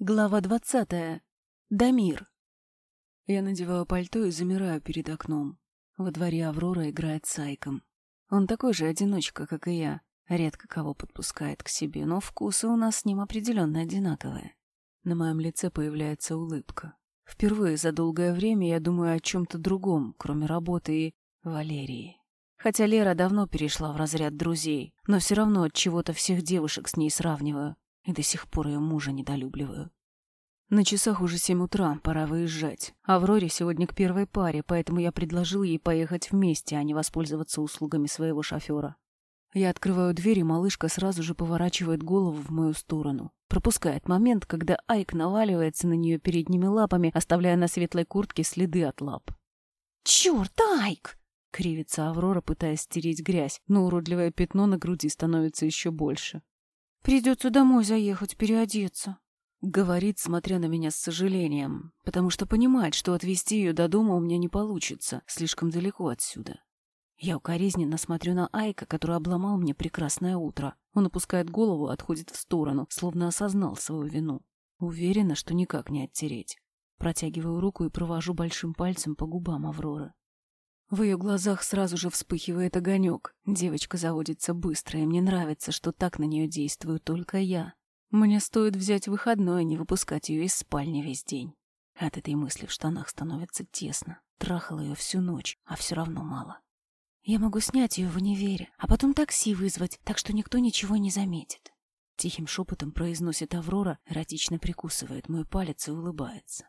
Глава двадцатая. Дамир. Я надеваю пальто и замираю перед окном. Во дворе Аврора играет с Айком. Он такой же одиночка, как и я. Редко кого подпускает к себе, но вкусы у нас с ним определенно одинаковые. На моем лице появляется улыбка. Впервые за долгое время я думаю о чем-то другом, кроме работы и Валерии. Хотя Лера давно перешла в разряд друзей, но все равно от чего-то всех девушек с ней сравниваю и до сих пор ее мужа недолюбливаю. На часах уже семь утра, пора выезжать. Авроре сегодня к первой паре, поэтому я предложил ей поехать вместе, а не воспользоваться услугами своего шофера. Я открываю дверь, и малышка сразу же поворачивает голову в мою сторону. Пропускает момент, когда Айк наваливается на нее передними лапами, оставляя на светлой куртке следы от лап. «Черт, Айк!» — кривится Аврора, пытаясь стереть грязь, но уродливое пятно на груди становится еще больше. Придется домой заехать, переодеться. Говорит, смотря на меня с сожалением, потому что понимает, что отвезти ее до дома у меня не получится, слишком далеко отсюда. Я укоризненно смотрю на Айка, который обломал мне прекрасное утро. Он опускает голову, отходит в сторону, словно осознал свою вину. Уверена, что никак не оттереть. Протягиваю руку и провожу большим пальцем по губам Авроры. В ее глазах сразу же вспыхивает огонек. Девочка заводится быстро, и мне нравится, что так на нее действую только я. Мне стоит взять выходной, а не выпускать ее из спальни весь день. От этой мысли в штанах становится тесно. Трахала ее всю ночь, а все равно мало. Я могу снять ее в универе, а потом такси вызвать, так что никто ничего не заметит. Тихим шепотом произносит Аврора, эротично прикусывает мой палец и улыбается.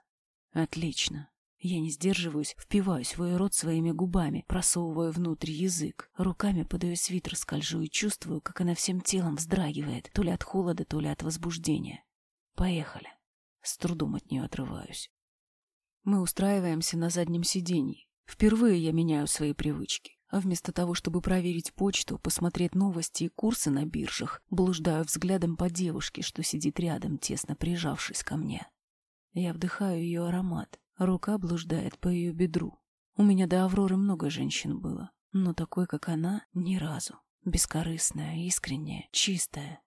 Отлично. Я не сдерживаюсь, впиваюсь в ее рот своими губами, просовывая внутрь язык. Руками под ее свитер скольжу и чувствую, как она всем телом вздрагивает, то ли от холода, то ли от возбуждения. Поехали. С трудом от нее отрываюсь. Мы устраиваемся на заднем сиденье. Впервые я меняю свои привычки. А вместо того, чтобы проверить почту, посмотреть новости и курсы на биржах, блуждаю взглядом по девушке, что сидит рядом, тесно прижавшись ко мне. Я вдыхаю ее аромат, Рука блуждает по ее бедру. У меня до Авроры много женщин было, но такой, как она, ни разу. Бескорыстная, искренняя, чистая.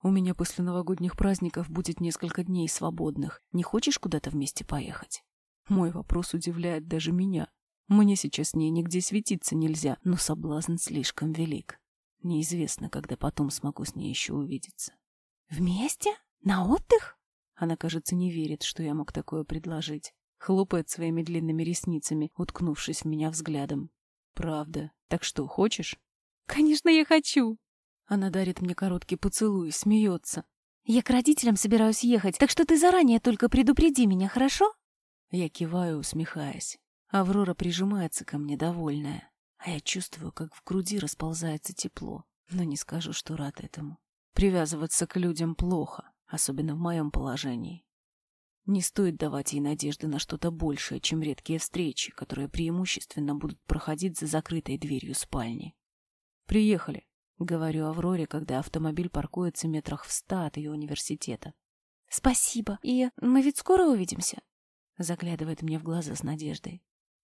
У меня после новогодних праздников будет несколько дней свободных. Не хочешь куда-то вместе поехать? Мой вопрос удивляет даже меня. Мне сейчас с ней нигде светиться нельзя, но соблазн слишком велик. Неизвестно, когда потом смогу с ней еще увидеться. «Вместе? На отдых?» Она, кажется, не верит, что я мог такое предложить хлопает своими длинными ресницами, уткнувшись в меня взглядом. «Правда. Так что, хочешь?» «Конечно, я хочу!» Она дарит мне короткий поцелуй, смеется. «Я к родителям собираюсь ехать, так что ты заранее только предупреди меня, хорошо?» Я киваю, усмехаясь. Аврора прижимается ко мне, довольная. А я чувствую, как в груди расползается тепло. Но не скажу, что рад этому. Привязываться к людям плохо, особенно в моем положении. Не стоит давать ей надежды на что-то большее, чем редкие встречи, которые преимущественно будут проходить за закрытой дверью спальни. «Приехали», — говорю Авроре, когда автомобиль паркуется метрах в ста от ее университета. «Спасибо. И мы ведь скоро увидимся?» Заглядывает мне в глаза с надеждой.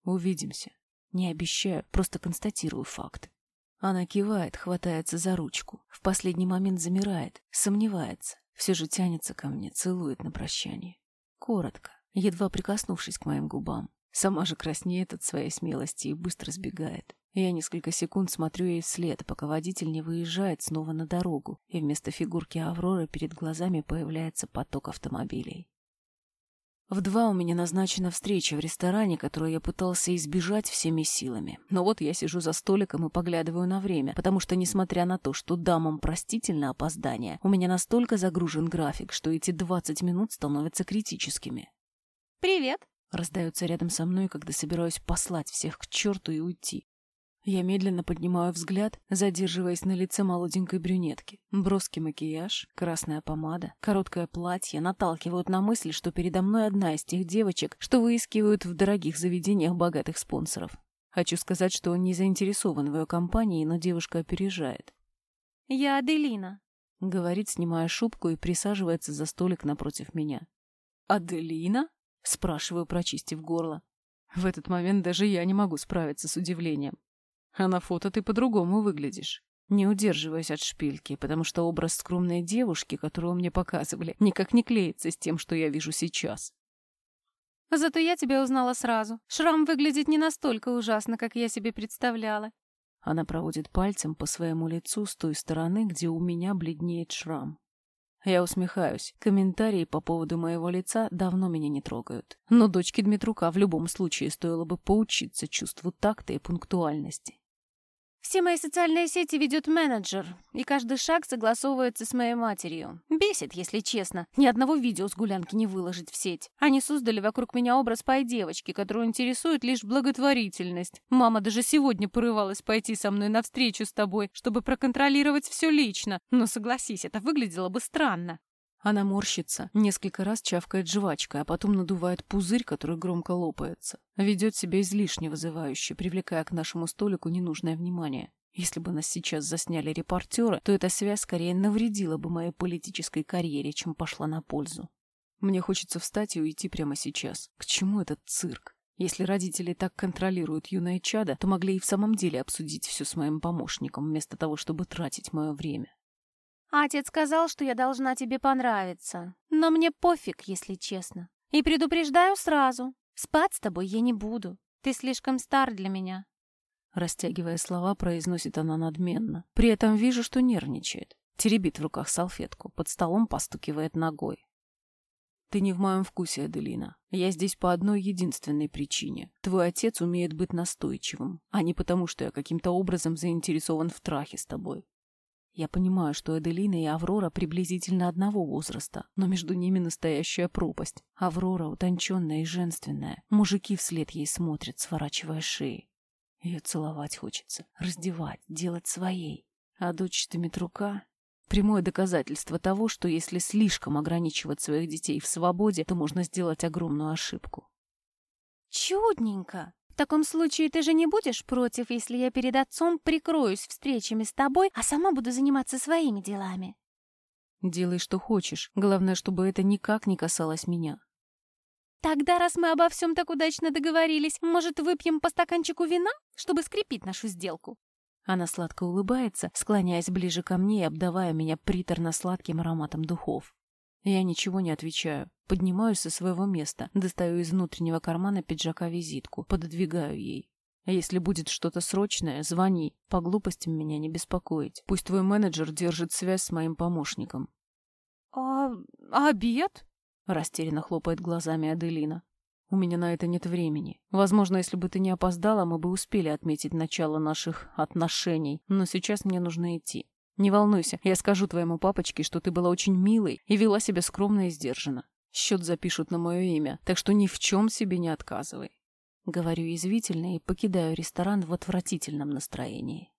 «Увидимся. Не обещаю, просто констатирую факт». Она кивает, хватается за ручку. В последний момент замирает, сомневается. Все же тянется ко мне, целует на прощание. Коротко, едва прикоснувшись к моим губам. Сама же краснеет от своей смелости и быстро сбегает. Я несколько секунд смотрю ей вслед, пока водитель не выезжает снова на дорогу, и вместо фигурки Авроры перед глазами появляется поток автомобилей. В два у меня назначена встреча в ресторане, которую я пытался избежать всеми силами. Но вот я сижу за столиком и поглядываю на время, потому что, несмотря на то, что дамам простительно опоздание, у меня настолько загружен график, что эти 20 минут становятся критическими. «Привет!» — раздается рядом со мной, когда собираюсь послать всех к черту и уйти. Я медленно поднимаю взгляд, задерживаясь на лице молоденькой брюнетки. Броский макияж, красная помада, короткое платье наталкивают на мысль, что передо мной одна из тех девочек, что выискивают в дорогих заведениях богатых спонсоров. Хочу сказать, что он не заинтересован в ее компании, но девушка опережает. «Я Аделина», — говорит, снимая шубку и присаживается за столик напротив меня. «Аделина?» — спрашиваю, прочистив горло. В этот момент даже я не могу справиться с удивлением. А на фото ты по-другому выглядишь. Не удерживаюсь от шпильки, потому что образ скромной девушки, которую мне показывали, никак не клеится с тем, что я вижу сейчас. Зато я тебя узнала сразу. Шрам выглядит не настолько ужасно, как я себе представляла. Она проводит пальцем по своему лицу с той стороны, где у меня бледнеет шрам. Я усмехаюсь. Комментарии по поводу моего лица давно меня не трогают. Но дочке Дмитрука в любом случае стоило бы поучиться чувству такта и пунктуальности. Все мои социальные сети ведет менеджер, и каждый шаг согласовывается с моей матерью. Бесит, если честно. Ни одного видео с гулянки не выложить в сеть. Они создали вокруг меня образ пай-девочки, которую интересует лишь благотворительность. Мама даже сегодня порывалась пойти со мной навстречу с тобой, чтобы проконтролировать все лично. Но согласись, это выглядело бы странно. Она морщится, несколько раз чавкает жвачкой, а потом надувает пузырь, который громко лопается. Ведет себя излишне вызывающе, привлекая к нашему столику ненужное внимание. Если бы нас сейчас засняли репортеры, то эта связь скорее навредила бы моей политической карьере, чем пошла на пользу. Мне хочется встать и уйти прямо сейчас. К чему этот цирк? Если родители так контролируют юное чадо, то могли и в самом деле обсудить все с моим помощником, вместо того, чтобы тратить мое время. Отец сказал, что я должна тебе понравиться. Но мне пофиг, если честно. И предупреждаю сразу. Спать с тобой я не буду. Ты слишком стар для меня. Растягивая слова, произносит она надменно. При этом вижу, что нервничает. Теребит в руках салфетку, под столом постукивает ногой. Ты не в моем вкусе, Аделина. Я здесь по одной единственной причине. Твой отец умеет быть настойчивым, а не потому, что я каким-то образом заинтересован в трахе с тобой. Я понимаю, что Эделина и Аврора приблизительно одного возраста, но между ними настоящая пропасть. Аврора утонченная и женственная. Мужики вслед ей смотрят, сворачивая шеи. Ее целовать хочется, раздевать, делать своей. А дочь Дмитрука — прямое доказательство того, что если слишком ограничивать своих детей в свободе, то можно сделать огромную ошибку. «Чудненько!» В таком случае ты же не будешь против, если я перед отцом прикроюсь встречами с тобой, а сама буду заниматься своими делами?» «Делай, что хочешь. Главное, чтобы это никак не касалось меня». «Тогда, раз мы обо всем так удачно договорились, может, выпьем по стаканчику вина, чтобы скрепить нашу сделку?» Она сладко улыбается, склоняясь ближе ко мне и обдавая меня приторно-сладким ароматом духов. Я ничего не отвечаю. Поднимаюсь со своего места, достаю из внутреннего кармана пиджака визитку, пододвигаю ей. А если будет что-то срочное, звони. По глупостям меня не беспокоить. Пусть твой менеджер держит связь с моим помощником. «А обед?» — растерянно хлопает глазами Аделина. «У меня на это нет времени. Возможно, если бы ты не опоздала, мы бы успели отметить начало наших отношений, но сейчас мне нужно идти. Не волнуйся, я скажу твоему папочке, что ты была очень милой и вела себя скромно и сдержанно. Счет запишут на мое имя, так что ни в чем себе не отказывай. Говорю язвительно и покидаю ресторан в отвратительном настроении.